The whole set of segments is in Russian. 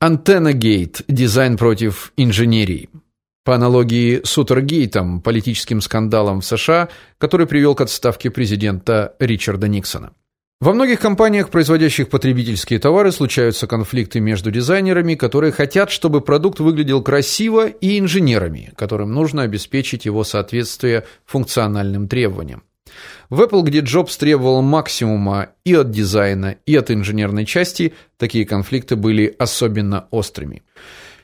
Антенна Гейт. Дизайн против инженерии. По аналогии с Утергейтом, политическим скандалом в США, который привел к отставке президента Ричарда Никсона. Во многих компаниях, производящих потребительские товары, случаются конфликты между дизайнерами, которые хотят, чтобы продукт выглядел красиво, и инженерами, которым нужно обеспечить его соответствие функциональным требованиям. В Apple, где Джобс требовал максимума и от дизайна, и от инженерной части, такие конфликты были особенно острыми.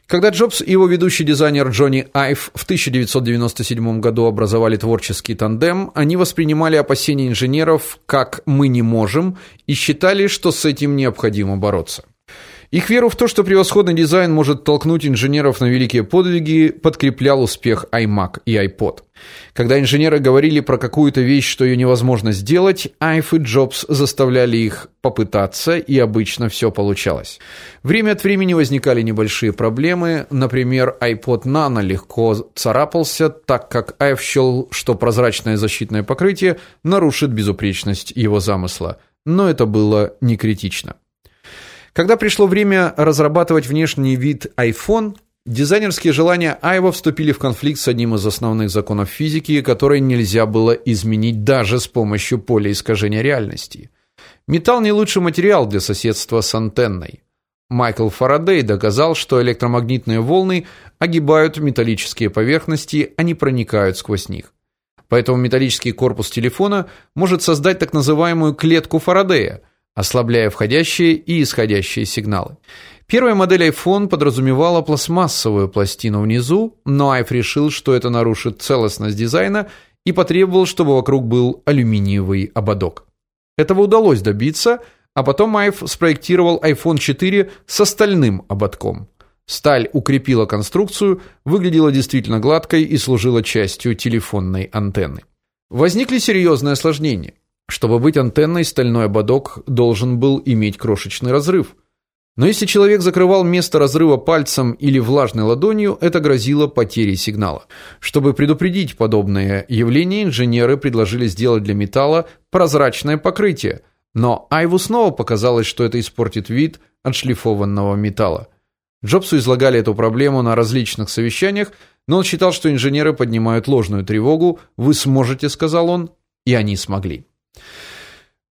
Когда Джобс и его ведущий дизайнер Джонни Айв в 1997 году образовали творческий тандем, они воспринимали опасения инженеров как мы не можем и считали, что с этим необходимо бороться. Их веру в то, что превосходный дизайн может толкнуть инженеров на великие подвиги, подкреплял успех iMac и iPod. Когда инженеры говорили про какую-то вещь, что ее невозможно сделать, Айв и Джобс заставляли их попытаться, и обычно все получалось. Время от времени возникали небольшие проблемы, например, iPod Nano легко царапался, так как Айв счел, что прозрачное защитное покрытие нарушит безупречность его замысла. Но это было не критично. Когда пришло время разрабатывать внешний вид iPhone, дизайнерские желания Айва вступили в конфликт с одним из основных законов физики, который нельзя было изменить даже с помощью поля искажения реальности. Металл не лучший материал для соседства с антенной. Майкл Фарадей доказал, что электромагнитные волны огибают металлические поверхности, а не проникают сквозь них. Поэтому металлический корпус телефона может создать так называемую клетку Фарадея – ослабляя входящие и исходящие сигналы. Первая модель iPhone подразумевала пластмассовую пластину внизу, но Айв решил, что это нарушит целостность дизайна и потребовал, чтобы вокруг был алюминиевый ободок. Этого удалось добиться, а потом Айв спроектировал iPhone 4 с остальным ободком. Сталь укрепила конструкцию, выглядела действительно гладкой и служила частью телефонной антенны. Возникли серьезные осложнения. Чтобы быть антенной, стальной ободок должен был иметь крошечный разрыв. Но если человек закрывал место разрыва пальцем или влажной ладонью, это грозило потерей сигнала. Чтобы предупредить подобное явление, инженеры предложили сделать для металла прозрачное покрытие. Но Айву снова показалось, что это испортит вид отшлифованного металла. Джобсу излагали эту проблему на различных совещаниях, но он считал, что инженеры поднимают ложную тревогу. Вы сможете, сказал он, и они смогли.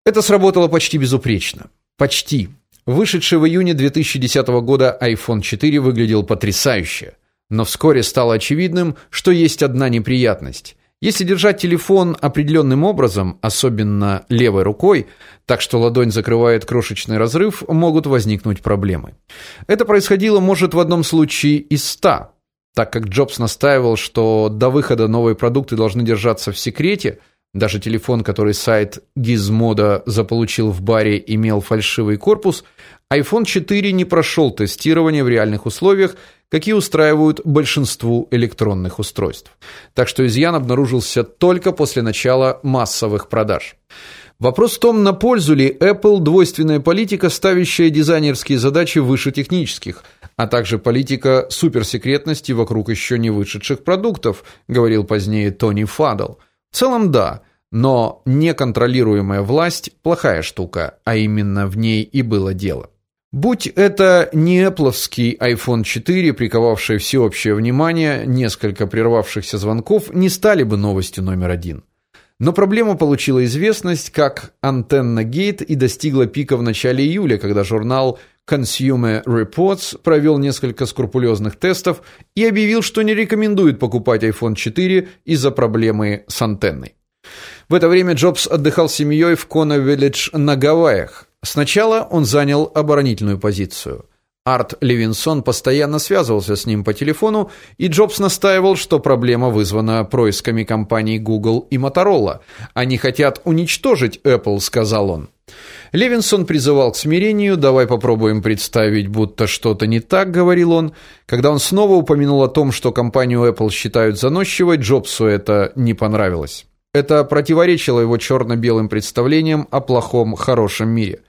Это сработало почти безупречно. Почти. Вышедший в июне 2010 года iPhone 4 выглядел потрясающе, но вскоре стало очевидным, что есть одна неприятность. Если держать телефон определенным образом, особенно левой рукой, так что ладонь закрывает крошечный разрыв, могут возникнуть проблемы. Это происходило, может, в одном случае из ста, так как Джобс настаивал, что до выхода новые продукты должны держаться в секрете – даже телефон, который сайт Gizmodo заполучил в баре, имел фальшивый корпус, iPhone 4 не прошел тестирование в реальных условиях, какие устраивают большинству электронных устройств. Так что изъян обнаружился только после начала массовых продаж. Вопрос в том, на пользу ли Apple двойственная политика, ставящая дизайнерские задачи выше технических, а также политика суперсекретности вокруг еще не вышедших продуктов, говорил позднее Тони Фадл. В целом да, но неконтролируемая власть плохая штука, а именно в ней и было дело. Будь это не Appleский iPhone 4, приковавший всеобщее внимание, несколько прервавшихся звонков не стали бы новостью номер один. Но проблема получила известность как антенна гейт и достигла пика в начале июля, когда журнал Consumer Reports провел несколько скрупулезных тестов и объявил, что не рекомендует покупать iPhone 4 из-за проблемы с антенной. В это время Джобс отдыхал с семьей в Кона-Виллидж на Гавайях. Сначала он занял оборонительную позицию. Арт Левинсон постоянно связывался с ним по телефону, и Джобс настаивал, что проблема вызвана происками компаний Google и Motorola. Они хотят уничтожить Apple, сказал он. Левинсон призывал к смирению. "Давай попробуем представить, будто что-то не так", говорил он. Когда он снова упомянул о том, что компанию Apple считают заносчивой, Джобсу это не понравилось. Это противоречило его черно белым представлениям о плохом хорошем мире.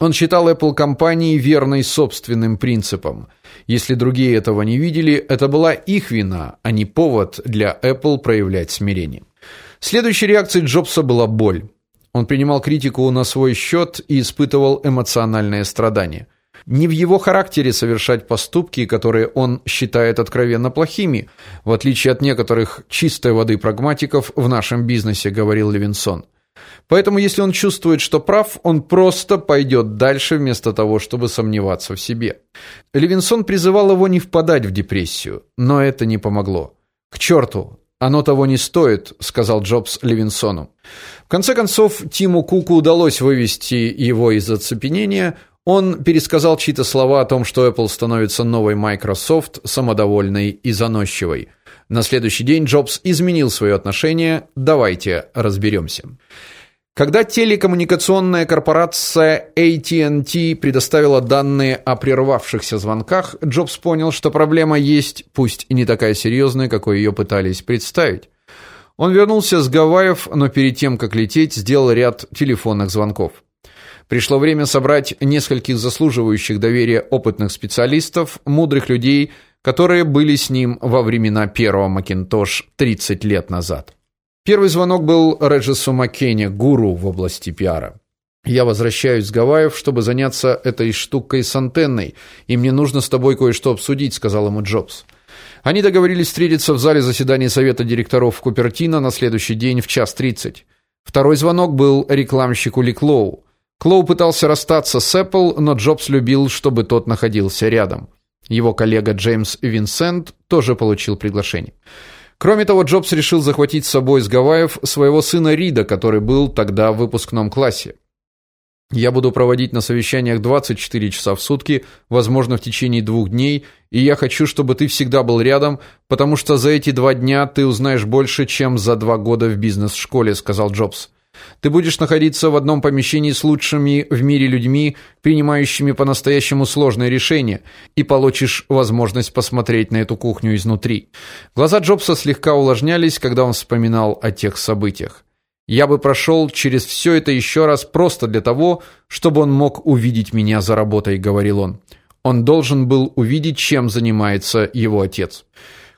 Он считал Apple компанией верной собственным принципам. Если другие этого не видели, это была их вина, а не повод для Apple проявлять смирение. Следующей реакцией Джобса была боль. Он принимал критику на свой счет и испытывал эмоциональное страдание. Не в его характере совершать поступки, которые он считает откровенно плохими, в отличие от некоторых чистой воды прагматиков в нашем бизнесе, говорил Левинсон. Поэтому если он чувствует, что прав, он просто пойдет дальше вместо того, чтобы сомневаться в себе. Левинсон призывал его не впадать в депрессию, но это не помогло. К черту, оно того не стоит, сказал Джобс Левинсону. В конце концов, Тиму Куку удалось вывести его из оцепенения. Он пересказал чьи-то слова о том, что Apple становится новой Microsoft, самодовольной и заносчивой. На следующий день Джобс изменил свое отношение. Давайте разберемся. Когда телекоммуникационная корпорация AT&T предоставила данные о прервавшихся звонках, Джобс понял, что проблема есть, пусть и не такая серьезная, какой ее пытались представить. Он вернулся с Гавайев, но перед тем, как лететь, сделал ряд телефонных звонков. Пришло время собрать нескольких заслуживающих доверия опытных специалистов, мудрых людей, которые были с ним во времена первого Macintosh 30 лет назад. Первый звонок был Реджису Маккене, гуру в области пиара. Я возвращаюсь с Гавайев, чтобы заняться этой штукой с антенной, и мне нужно с тобой кое-что обсудить, сказал ему Джобс. Они договорились встретиться в зале заседаний совета директоров Купертино на следующий день в час тридцать. Второй звонок был рекламщику Ли Клоу. Клоу пытался расстаться с Apple, но Джобс любил, чтобы тот находился рядом. Его коллега Джеймс Винсент тоже получил приглашение. Кроме того, Джобс решил захватить с собой с Гавайев своего сына Рида, который был тогда в выпускном классе. Я буду проводить на совещаниях 24 часа в сутки, возможно, в течение двух дней, и я хочу, чтобы ты всегда был рядом, потому что за эти два дня ты узнаешь больше, чем за два года в бизнес-школе, сказал Джобс. Ты будешь находиться в одном помещении с лучшими в мире людьми, принимающими по-настоящему сложные решения, и получишь возможность посмотреть на эту кухню изнутри. Глаза Джобса слегка увлажнялись, когда он вспоминал о тех событиях. Я бы прошел через все это еще раз просто для того, чтобы он мог увидеть меня за работой, говорил он. Он должен был увидеть, чем занимается его отец.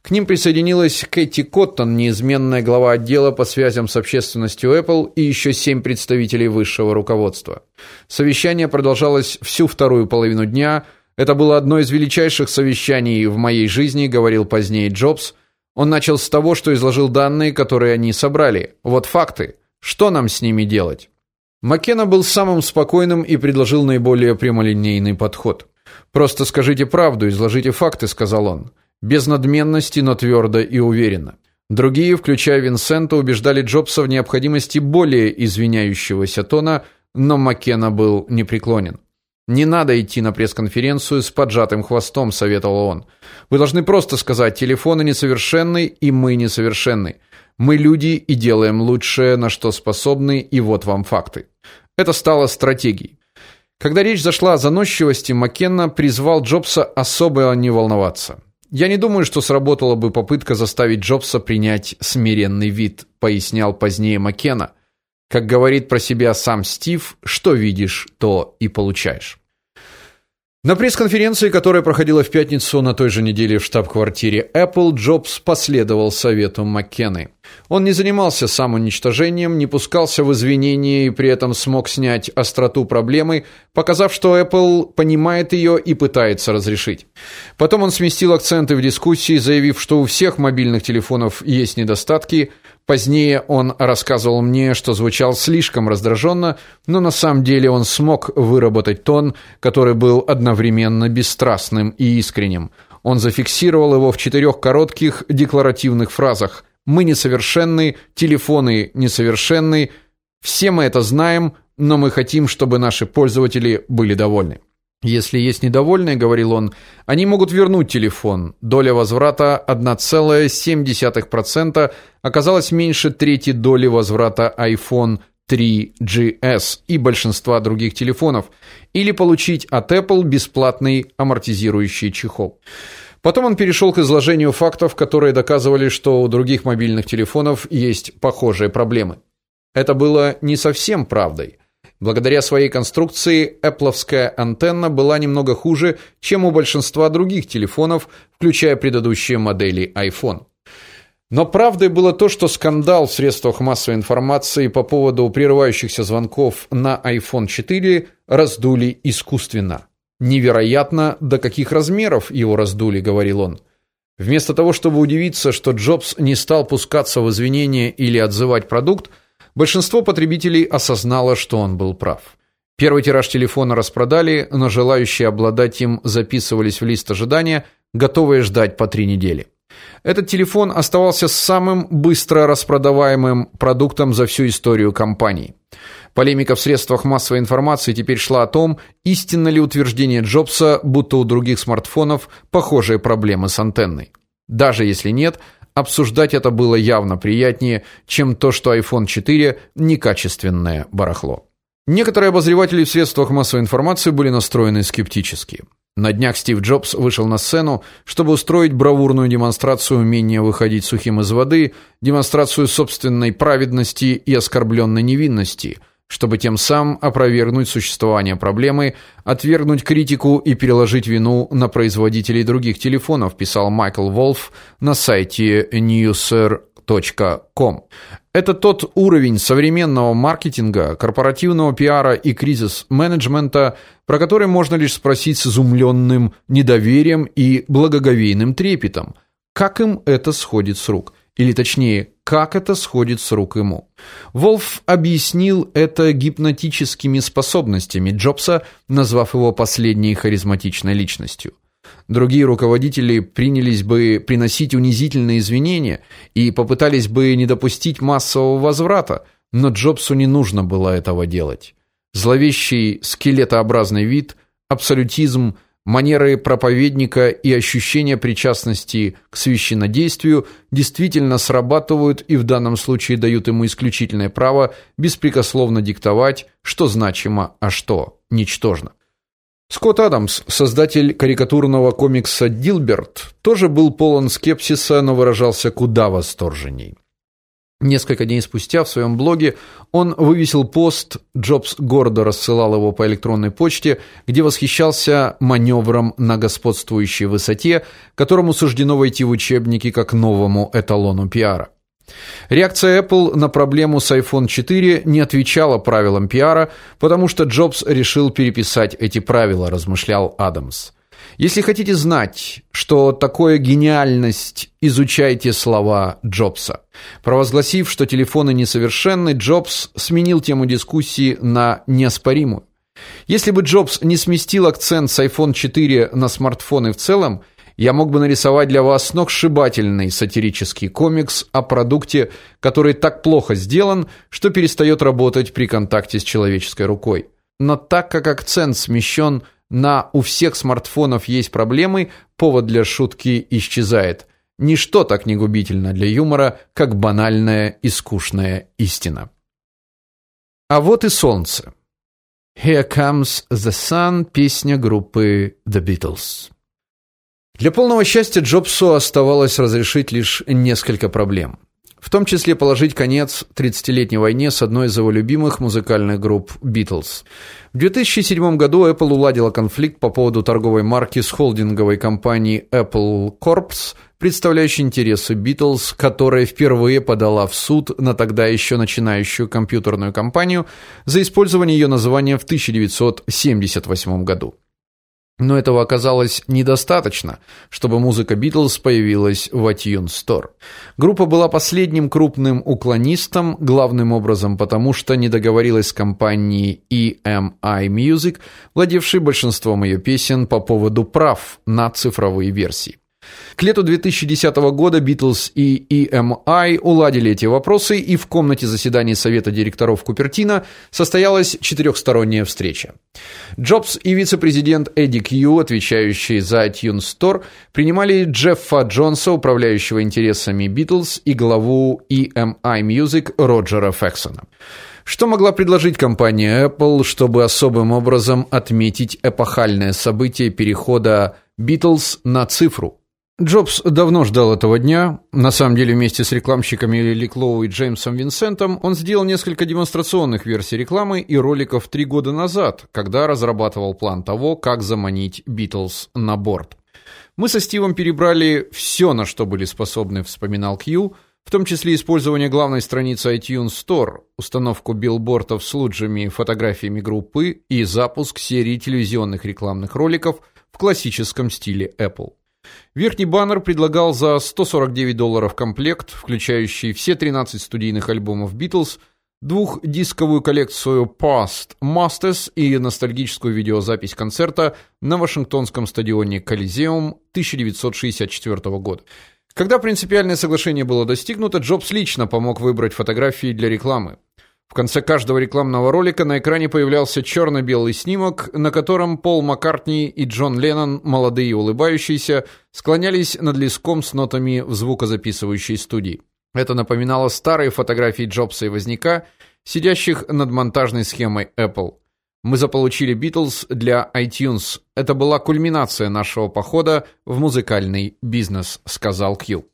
К ним присоединилась Кэти Коттон, неизменная глава отдела по связям с общественностью Apple, и еще семь представителей высшего руководства. Совещание продолжалось всю вторую половину дня. Это было одно из величайших совещаний в моей жизни, говорил позднее Джобс. Он начал с того, что изложил данные, которые они собрали. Вот факты. Что нам с ними делать? Маккена был самым спокойным и предложил наиболее прямолинейный подход. Просто скажите правду, изложите факты, сказал он без надменности, но твердо и уверенно. Другие, включая Винсента, убеждали Джобса в необходимости более извиняющегося тона, но Маккена был непреклонен. Не надо идти на пресс-конференцию с поджатым хвостом, советовал он. Вы должны просто сказать: телефоны несовершенны, и мы несовершенны. Мы люди и делаем лучшее, на что способны, и вот вам факты. Это стало стратегией. Когда речь зашла о заносчивости, Маккена призвал Джобса особо не волноваться. Я не думаю, что сработала бы попытка заставить Джобса принять смиренный вид, пояснял позднее Маккена. Как говорит про себя сам Стив, что видишь, то и получаешь. На пресс-конференции, которая проходила в пятницу на той же неделе в штаб-квартире Apple, Джобс последовал совету Маккены. Он не занимался самоуничтожением, не пускался в извинения и при этом смог снять остроту проблемы, показав, что Apple понимает ее и пытается разрешить. Потом он сместил акценты в дискуссии, заявив, что у всех мобильных телефонов есть недостатки, Позднее он рассказывал мне, что звучал слишком раздраженно, но на самом деле он смог выработать тон, который был одновременно бесстрастным и искренним. Он зафиксировал его в четырех коротких декларативных фразах: "Мы несовершенны, телефоны несовершенны, все мы это знаем, но мы хотим, чтобы наши пользователи были довольны". Если есть недовольные, говорил он, они могут вернуть телефон. Доля возврата 1,7% оказалась меньше трети доли возврата iPhone 3GS и большинства других телефонов, или получить от Apple бесплатный амортизирующий чехол. Потом он перешел к изложению фактов, которые доказывали, что у других мобильных телефонов есть похожие проблемы. Это было не совсем правдой. Благодаря своей конструкции Apple'овская антенна была немного хуже, чем у большинства других телефонов, включая предыдущие модели iPhone. Но правдой было то, что скандал в средствах массовой информации по поводу прерывающихся звонков на iPhone 4 раздули искусственно. Невероятно, до каких размеров его раздули, говорил он. Вместо того, чтобы удивиться, что Джобс не стал пускаться в извинения или отзывать продукт, большинство потребителей осознало, что он был прав. Первый тираж телефона распродали, но желающие обладать им записывались в лист ожидания, готовые ждать по три недели. Этот телефон оставался самым быстро распродаваемым продуктом за всю историю компании. Полемика в средствах массовой информации теперь шла о том, истинно ли утверждение Джобса, будто у других смартфонов похожие проблемы с антенной. Даже если нет, обсуждать это было явно приятнее, чем то, что iPhone 4 некачественное барахло. Некоторые обозреватели в средствах массовой информации были настроены скептически. На днях Стив Джобс вышел на сцену, чтобы устроить бравурную демонстрацию умения выходить сухим из воды, демонстрацию собственной праведности и оскорбленной невинности – чтобы тем самым опровергнуть существование проблемы, отвергнуть критику и переложить вину на производителей других телефонов, писал Майкл Волф на сайте newser.com. Это тот уровень современного маркетинга, корпоративного пиара и кризис-менеджмента, про который можно лишь спросить с изумленным недоверием и благоговейным трепетом. Как им это сходит с рук? или точнее, как это сходит с рук ему. Волф объяснил это гипнотическими способностями Джобса, назвав его последней харизматичной личностью. Другие руководители принялись бы приносить унизительные извинения и попытались бы не допустить массового возврата, но Джобсу не нужно было этого делать. Зловещий скелетообразный вид, абсолютизм, Манеры проповедника и ощущение причастности к священнодействию действительно срабатывают и в данном случае дают ему исключительное право беспрекословно диктовать, что значимо, а что ничтожно. Скотт Адамс, создатель карикатурного комикса Дилберт, тоже был полон скепсиса, но выражался куда восторженней. Несколько дней спустя в своем блоге он вывесил пост, Джобс гордо рассылал его по электронной почте, где восхищался маневром на господствующей высоте, которому суждено войти в учебники как новому эталону пиара. Реакция Apple на проблему с iPhone 4 не отвечала правилам пиара, потому что Джобс решил переписать эти правила, размышлял Адамс. Если хотите знать, что такое гениальность, изучайте слова Джобса. Провозгласив, что телефоны несовершенны, Джобс сменил тему дискуссии на неоспоримую. Если бы Джобс не сместил акцент с iPhone 4 на смартфоны в целом, я мог бы нарисовать для вас сногсшибательный сатирический комикс о продукте, который так плохо сделан, что перестает работать при контакте с человеческой рукой. Но так как акцент смещен на у всех смартфонов есть проблемы, повод для шутки исчезает. Ничто так не губительно для юмора, как банальная и скучная истина. А вот и солнце. Here comes the sun песня группы The Beatles. Для полного счастья Джобсу оставалось разрешить лишь несколько проблем в том числе положить конец 30-летней войне с одной из его любимых музыкальных групп Beatles. В 2007 году Apple уладила конфликт по поводу торговой марки с холдинговой компанией Apple Corps, представляющей интересы Beatles, которая впервые подала в суд на тогда еще начинающую компьютерную компанию за использование ее названия в 1978 году. Но этого оказалось недостаточно, чтобы музыка Beatles появилась в iTunes Store. Группа была последним крупным уклонистом, главным образом потому, что не договорилась с компанией EMI Music, владевшей большинством ее песен по поводу прав на цифровые версии. К лету 2010 года Beatles и EMI уладили эти вопросы, и в комнате заседаний совета директоров Купертино состоялась четырехсторонняя встреча. Джобс и вице-президент Эдди Кью, отвечающие за iTunes Store, принимали Джеффа Джонса, управляющего интересами Beatles, и главу EMI Music Роджера Фексона. Что могла предложить компания Apple, чтобы особым образом отметить эпохальное событие перехода Beatles на цифру? Джобс давно ждал этого дня. На самом деле, вместе с рекламщиками Лили Клоу и Джеймсом Винсентом он сделал несколько демонстрационных версий рекламы и роликов три года назад, когда разрабатывал план того, как заманить Beatles на борт. Мы со Стивом перебрали все, на что были способны, вспоминал Кью, в том числе использование главной страницы iTunes Store, установку билбордов с лучшими фотографиями группы и запуск серии телевизионных рекламных роликов в классическом стиле Apple. Верхний баннер предлагал за 149 долларов комплект, включающий все 13 студийных альбомов Beatles, двухдисковую коллекцию Past Masters и ностальгическую видеозапись концерта на Вашингтонском стадионе Колизеум 1964 года. Когда принципиальное соглашение было достигнуто, Джобс лично помог выбрать фотографии для рекламы. В конце каждого рекламного ролика на экране появлялся черно белый снимок, на котором Пол Маккартни и Джон Леннон, молодые и улыбающиеся, склонялись над листком с нотами в звукозаписывающей студии. Это напоминало старые фотографии Джобса и Возняка, сидящих над монтажной схемой Apple. Мы заполучили Beatles для iTunes. Это была кульминация нашего похода в музыкальный бизнес, сказал Кью.